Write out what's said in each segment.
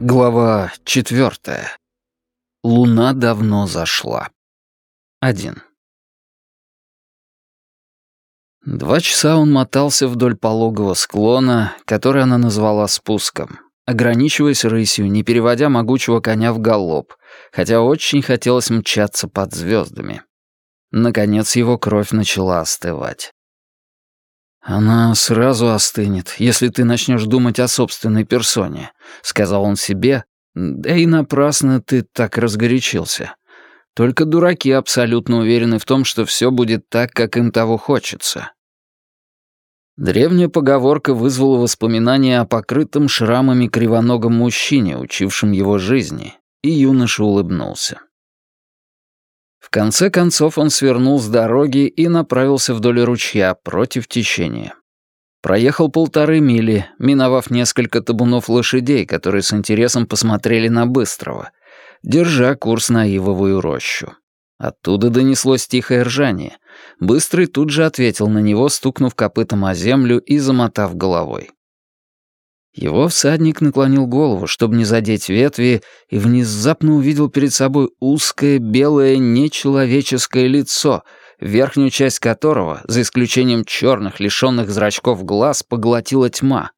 Глава четвертая. Луна давно зашла. Один. Два часа он мотался вдоль пологого склона, который она назвала спуском, ограничиваясь рысью, не переводя могучего коня в галоп, хотя очень хотелось мчаться под звездами. Наконец его кровь начала остывать. «Она сразу остынет, если ты начнешь думать о собственной персоне», — сказал он себе. «Да и напрасно ты так разгорячился. Только дураки абсолютно уверены в том, что все будет так, как им того хочется». Древняя поговорка вызвала воспоминания о покрытом шрамами кривоногом мужчине, учившем его жизни, и юноша улыбнулся. В конце концов он свернул с дороги и направился вдоль ручья против течения. Проехал полторы мили, миновав несколько табунов лошадей, которые с интересом посмотрели на Быстрого, держа курс на ивовую рощу. Оттуда донеслось тихое ржание. Быстрый тут же ответил на него, стукнув копытом о землю и замотав головой. Его всадник наклонил голову, чтобы не задеть ветви, и внезапно увидел перед собой узкое, белое, нечеловеческое лицо, верхнюю часть которого, за исключением черных, лишенных зрачков глаз, поглотила тьма.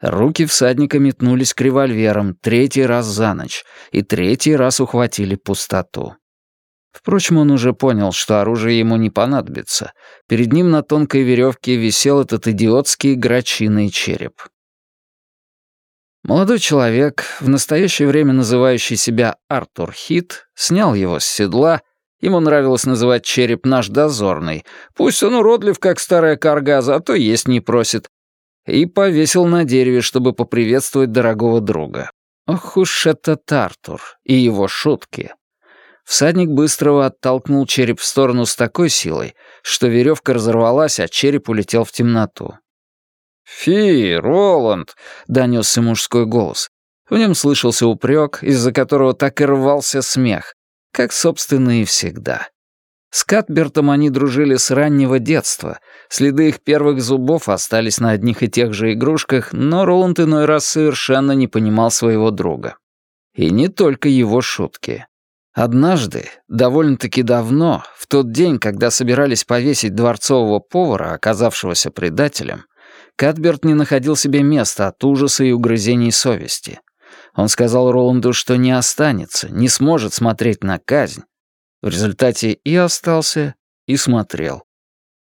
Руки всадника метнулись к револьверам третий раз за ночь, и третий раз ухватили пустоту. Впрочем, он уже понял, что оружие ему не понадобится. Перед ним на тонкой веревке висел этот идиотский грачиный череп. Молодой человек, в настоящее время называющий себя Артур Хит, снял его с седла. Ему нравилось называть череп наш дозорный. Пусть он уродлив, как старая карга, зато есть не просит. И повесил на дереве, чтобы поприветствовать дорогого друга. Ох уж этот Артур и его шутки. Всадник быстрого оттолкнул череп в сторону с такой силой, что веревка разорвалась, а череп улетел в темноту. «Фи, Роланд!» — донесся мужской голос. В нем слышался упрек, из-за которого так и рвался смех, как, собственно, и всегда. С Катбертом они дружили с раннего детства. Следы их первых зубов остались на одних и тех же игрушках, но Роланд иной раз совершенно не понимал своего друга. И не только его шутки. Однажды, довольно-таки давно, в тот день, когда собирались повесить дворцового повара, оказавшегося предателем, Катберт не находил себе места от ужаса и угрызений совести. Он сказал Роланду, что не останется, не сможет смотреть на казнь. В результате и остался, и смотрел.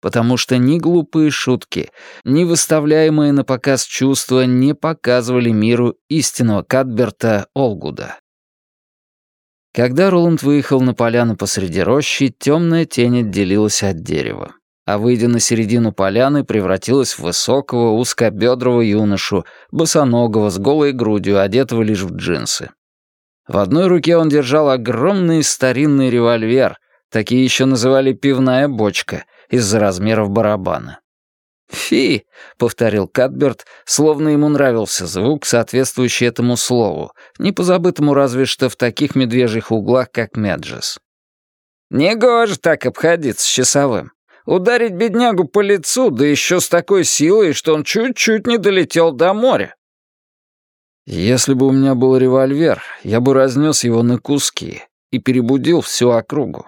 Потому что ни глупые шутки, ни выставляемые на показ чувства не показывали миру истинного Катберта Олгуда. Когда Роланд выехал на поляну посреди рощи, темная тень отделилась от дерева а, выйдя на середину поляны, превратилась в высокого, узкобедрого юношу, босоногого, с голой грудью, одетого лишь в джинсы. В одной руке он держал огромный старинный револьвер, такие еще называли пивная бочка, из-за размеров барабана. «Фи!» — повторил Катберт, словно ему нравился звук, соответствующий этому слову, не позабытому разве что в таких медвежьих углах, как Меджес. «Негоже так обходиться с часовым. Ударить беднягу по лицу, да еще с такой силой, что он чуть-чуть не долетел до моря. Если бы у меня был револьвер, я бы разнес его на куски и перебудил всю округу.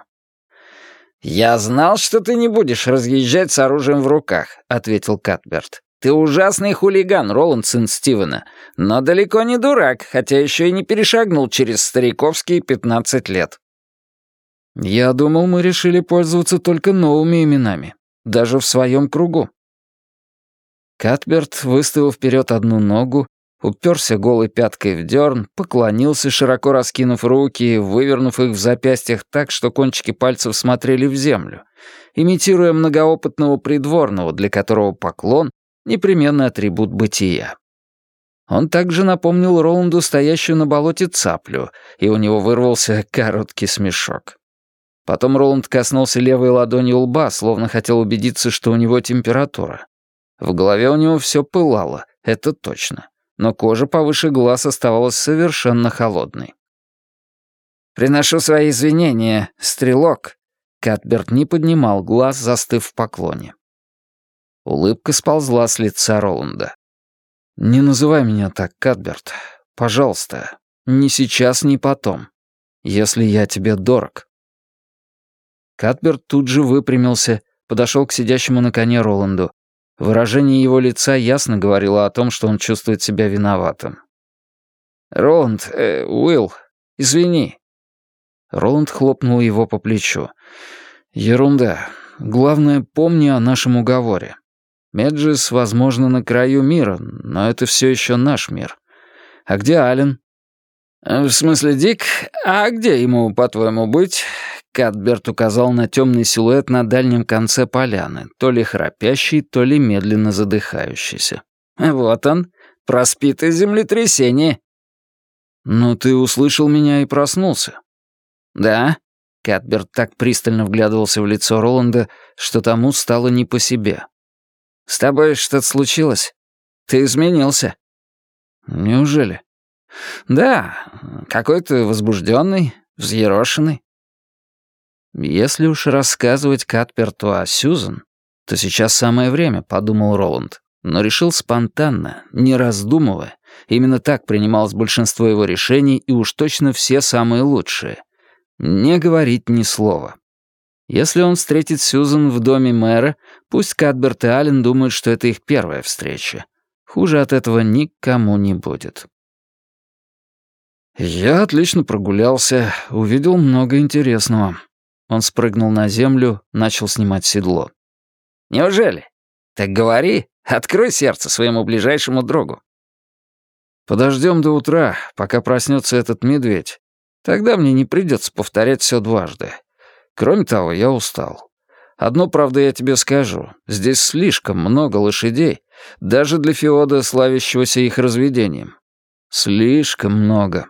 «Я знал, что ты не будешь разъезжать с оружием в руках», — ответил Катберт. «Ты ужасный хулиган, Роланд, сын Стивена, но далеко не дурак, хотя еще и не перешагнул через стариковские пятнадцать лет». Я думал, мы решили пользоваться только новыми именами, даже в своем кругу. Катберт выставил вперед одну ногу, уперся голой пяткой в дерн, поклонился, широко раскинув руки, вывернув их в запястьях так, что кончики пальцев смотрели в землю, имитируя многоопытного придворного, для которого поклон — непременный атрибут бытия. Он также напомнил Роланду стоящую на болоте цаплю, и у него вырвался короткий смешок. Потом Роланд коснулся левой ладонью лба, словно хотел убедиться, что у него температура. В голове у него все пылало, это точно. Но кожа повыше глаз оставалась совершенно холодной. «Приношу свои извинения, стрелок». Катберт не поднимал глаз, застыв в поклоне. Улыбка сползла с лица Роланда. «Не называй меня так, Катберт. Пожалуйста, ни сейчас, ни потом. Если я тебе дорог». Катберт тут же выпрямился, подошел к сидящему на коне Роланду. Выражение его лица ясно говорило о том, что он чувствует себя виноватым. «Роланд, э, Уилл, извини». Роланд хлопнул его по плечу. «Ерунда. Главное, помни о нашем уговоре. Меджис, возможно, на краю мира, но это все еще наш мир. А где Ален? «Э, «В смысле, Дик? А где ему, по-твоему, быть?» Катберт указал на темный силуэт на дальнем конце поляны, то ли храпящий, то ли медленно задыхающийся. «Вот он, проспитое землетрясение». «Ну, ты услышал меня и проснулся». «Да?» Катберт так пристально вглядывался в лицо Роланда, что тому стало не по себе. «С тобой что-то случилось? Ты изменился?» «Неужели?» «Да, какой-то возбужденный, взъерошенный». «Если уж рассказывать Катперту о Сьюзан, то сейчас самое время», — подумал Роланд, но решил спонтанно, не раздумывая. Именно так принималось большинство его решений и уж точно все самые лучшие. Не говорить ни слова. Если он встретит Сьюзан в доме мэра, пусть Катберт и Аллен думают, что это их первая встреча. Хуже от этого никому не будет. Я отлично прогулялся, увидел много интересного. Он спрыгнул на землю, начал снимать седло. «Неужели? Так говори, открой сердце своему ближайшему другу». «Подождем до утра, пока проснется этот медведь. Тогда мне не придется повторять все дважды. Кроме того, я устал. Одно, правда, я тебе скажу. Здесь слишком много лошадей, даже для Феода, славящегося их разведением. Слишком много.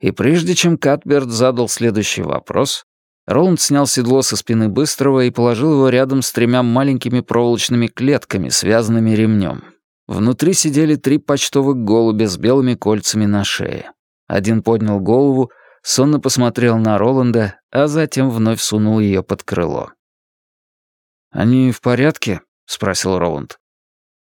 И прежде чем Катберт задал следующий вопрос, Роланд снял седло со спины Быстрого и положил его рядом с тремя маленькими проволочными клетками, связанными ремнем. Внутри сидели три почтовых голубя с белыми кольцами на шее. Один поднял голову, сонно посмотрел на Роланда, а затем вновь сунул ее под крыло. «Они в порядке?» — спросил Роланд.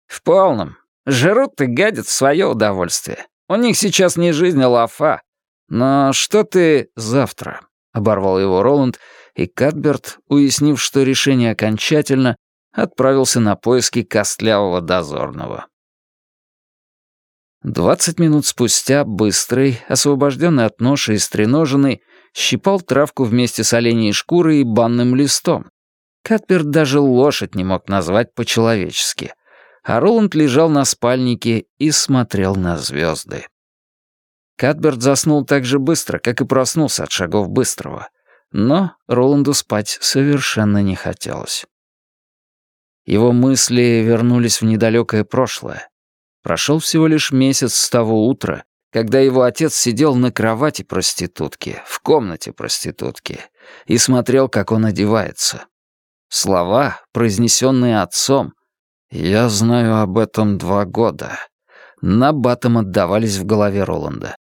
«В полном. Жрут и гадят в свое удовольствие. У них сейчас не жизнь, а лафа. Но что ты завтра?» — оборвал его Роланд, и Катберт, уяснив, что решение окончательно, отправился на поиски костлявого дозорного. Двадцать минут спустя Быстрый, освобожденный от ноши и стреноженный, щипал травку вместе с оленей шкурой и банным листом. Катберт даже лошадь не мог назвать по-человечески. А Роланд лежал на спальнике и смотрел на звезды. Катберт заснул так же быстро, как и проснулся от шагов Быстрого. Но Роланду спать совершенно не хотелось. Его мысли вернулись в недалекое прошлое, Прошел всего лишь месяц с того утра, когда его отец сидел на кровати проститутки, в комнате проститутки, и смотрел, как он одевается. Слова, произнесенные отцом, «Я знаю об этом два года», на батом отдавались в голове Роланда.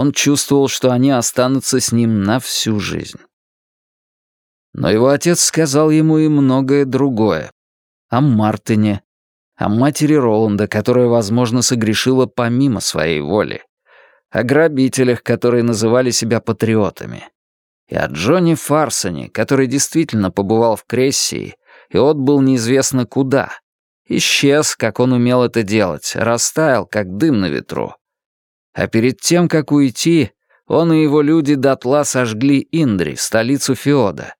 Он чувствовал, что они останутся с ним на всю жизнь. Но его отец сказал ему и многое другое. О Мартине, о матери Роланда, которая, возможно, согрешила помимо своей воли, о грабителях, которые называли себя патриотами, и о Джонни Фарсоне, который действительно побывал в Крессии и отбыл неизвестно куда. Исчез, как он умел это делать, растаял, как дым на ветру. А перед тем, как уйти, он и его люди дотла сожгли Индри, столицу Феода,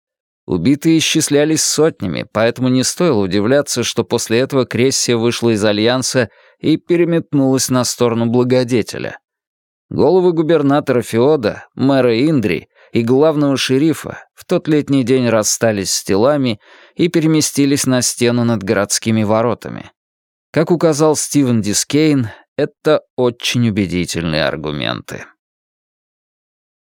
Убитые исчислялись сотнями, поэтому не стоило удивляться, что после этого Крессия вышла из Альянса и переметнулась на сторону благодетеля. Головы губернатора Феода, мэра Индри и главного шерифа в тот летний день расстались с телами и переместились на стену над городскими воротами. Как указал Стивен Дискейн, это очень убедительные аргументы.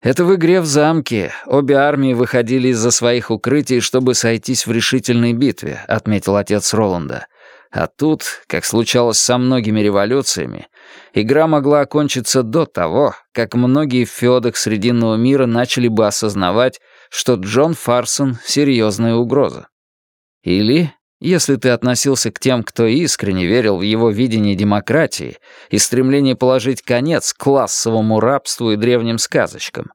Это в игре в замке. Обе армии выходили из-за своих укрытий, чтобы сойтись в решительной битве, отметил отец Роланда. А тут, как случалось со многими революциями, игра могла окончиться до того, как многие в феодах Срединного мира начали бы осознавать, что Джон Фарсон — серьезная угроза. Или, если ты относился к тем, кто искренне верил в его видение демократии и стремление положить конец классовому рабству и древним сказочкам.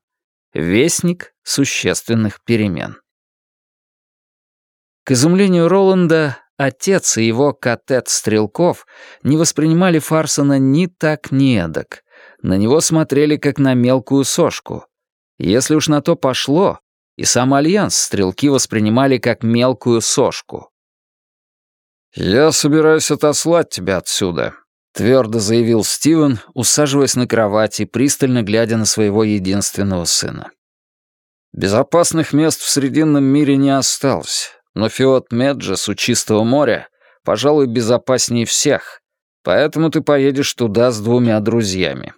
Вестник существенных перемен. К изумлению Роланда, отец и его катет Стрелков не воспринимали Фарсона ни так, ни эдак. На него смотрели как на мелкую сошку. Если уж на то пошло, и сам Альянс Стрелки воспринимали как мелкую сошку. «Я собираюсь отослать тебя отсюда», — твердо заявил Стивен, усаживаясь на кровати, пристально глядя на своего единственного сына. «Безопасных мест в Срединном мире не осталось, но феод Меджис у Чистого моря, пожалуй, безопаснее всех, поэтому ты поедешь туда с двумя друзьями.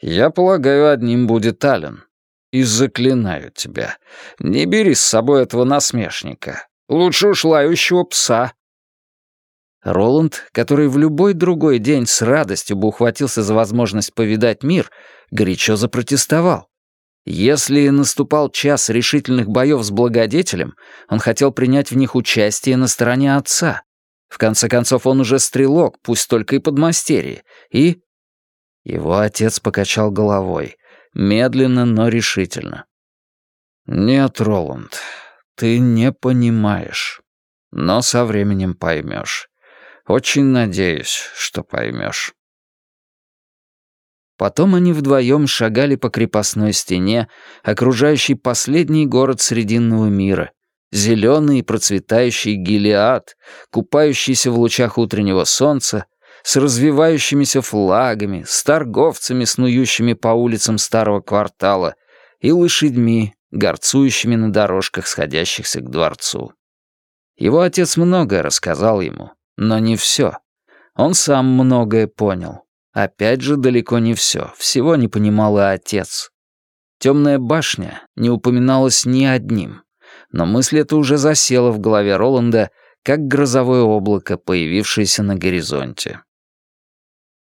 Я полагаю, одним будет Ален. И заклинаю тебя, не бери с собой этого насмешника. Лучше уж лающего пса, Роланд, который в любой другой день с радостью бы ухватился за возможность повидать мир, горячо запротестовал. Если наступал час решительных боев с благодетелем, он хотел принять в них участие на стороне отца. В конце концов, он уже стрелок, пусть только и подмастерье. И... Его отец покачал головой, медленно, но решительно. «Нет, Роланд, ты не понимаешь, но со временем поймешь. Очень надеюсь, что поймешь. Потом они вдвоем шагали по крепостной стене, окружающей последний город Срединного мира, зеленый и процветающий Гилеад, купающийся в лучах утреннего солнца, с развивающимися флагами, с торговцами, снующими по улицам старого квартала, и лошадьми, горцующими на дорожках, сходящихся к дворцу. Его отец многое рассказал ему, но не все. Он сам многое понял. Опять же, далеко не все. Всего не понимал и отец. Темная башня не упоминалась ни одним. Но мысль эта уже засела в голове Роланда, как грозовое облако, появившееся на горизонте.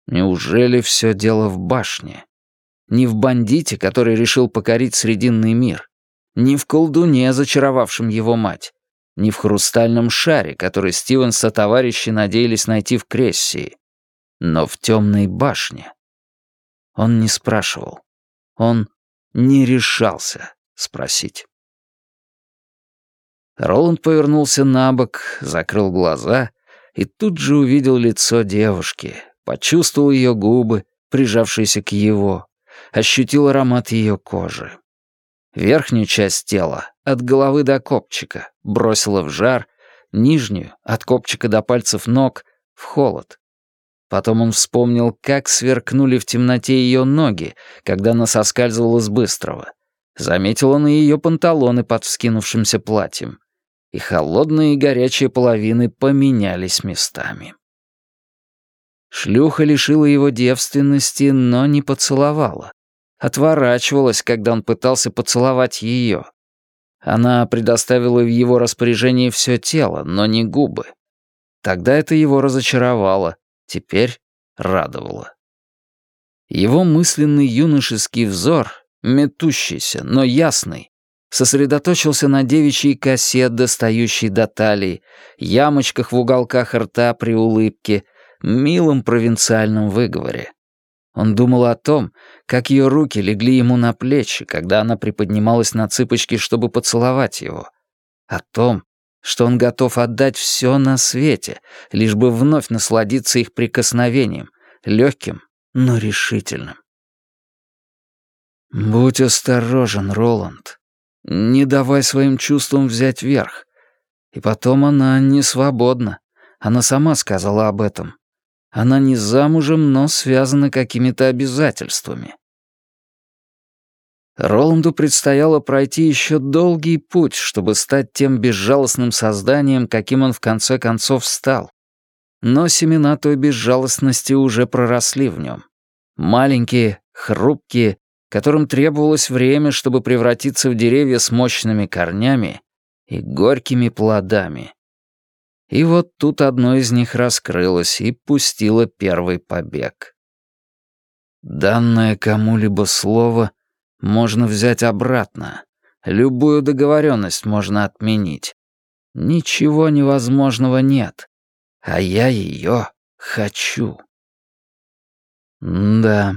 Неужели все дело в башне? Не в бандите, который решил покорить Срединный мир, не в колдуне, зачаровавшем его мать, не в хрустальном шаре, который Стивен со товарищи надеялись найти в Крессии, но в темной башне. Он не спрашивал. Он не решался спросить. Роланд повернулся на бок, закрыл глаза и тут же увидел лицо девушки, почувствовал ее губы, прижавшиеся к его, ощутил аромат ее кожи. Верхнюю часть тела, от головы до копчика, бросила в жар, нижнюю, от копчика до пальцев ног, в холод. Потом он вспомнил, как сверкнули в темноте ее ноги, когда она соскальзывала с быстрого. Заметил он и ее панталоны под вскинувшимся платьем. И холодные и горячие половины поменялись местами. Шлюха лишила его девственности, но не поцеловала отворачивалась, когда он пытался поцеловать ее. Она предоставила в его распоряжение все тело, но не губы. Тогда это его разочаровало, теперь радовало. Его мысленный юношеский взор, метущийся, но ясный, сосредоточился на девичьей косе, достающей до талии, ямочках в уголках рта при улыбке, милом провинциальном выговоре. Он думал о том, как ее руки легли ему на плечи, когда она приподнималась на цыпочки, чтобы поцеловать его. О том, что он готов отдать все на свете, лишь бы вновь насладиться их прикосновением, легким, но решительным. «Будь осторожен, Роланд. Не давай своим чувствам взять верх. И потом она не свободна. Она сама сказала об этом. Она не замужем, но связана какими-то обязательствами. Роланду предстояло пройти еще долгий путь, чтобы стать тем безжалостным созданием, каким он в конце концов стал. Но семена той безжалостности уже проросли в нем. Маленькие, хрупкие, которым требовалось время, чтобы превратиться в деревья с мощными корнями и горькими плодами. И вот тут одно из них раскрылось и пустило первый побег. Данное кому-либо слово можно взять обратно, любую договоренность можно отменить. Ничего невозможного нет. А я ее хочу. да.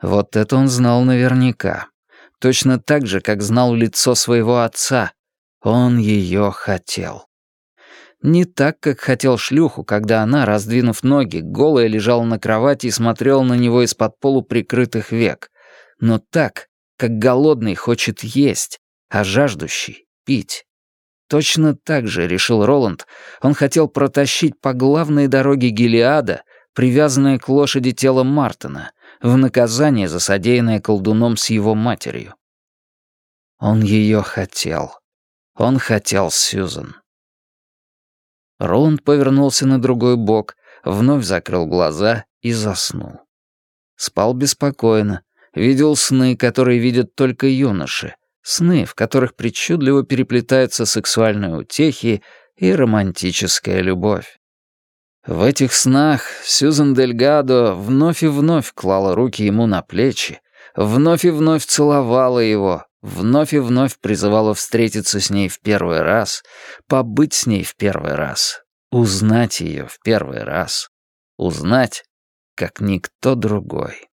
Вот это он знал наверняка. Точно так же, как знал лицо своего отца. Он ее хотел. Не так, как хотел шлюху, когда она, раздвинув ноги, голая лежала на кровати и смотрела на него из-под полуприкрытых век, но так, как голодный хочет есть, а жаждущий — пить. Точно так же, решил Роланд, он хотел протащить по главной дороге Гелиада, привязанное к лошади тело Мартина, в наказание за содеянное колдуном с его матерью. Он ее хотел. Он хотел Сьюзан. Роланд повернулся на другой бок, вновь закрыл глаза и заснул. Спал беспокойно, видел сны, которые видят только юноши, Сны, в которых причудливо переплетаются сексуальные утехи и романтическая любовь. В этих снах Сьюзен Дельгадо вновь и вновь клала руки ему на плечи, вновь и вновь целовала его, вновь и вновь призывала встретиться с ней в первый раз, побыть с ней в первый раз, узнать ее в первый раз, узнать, как никто другой.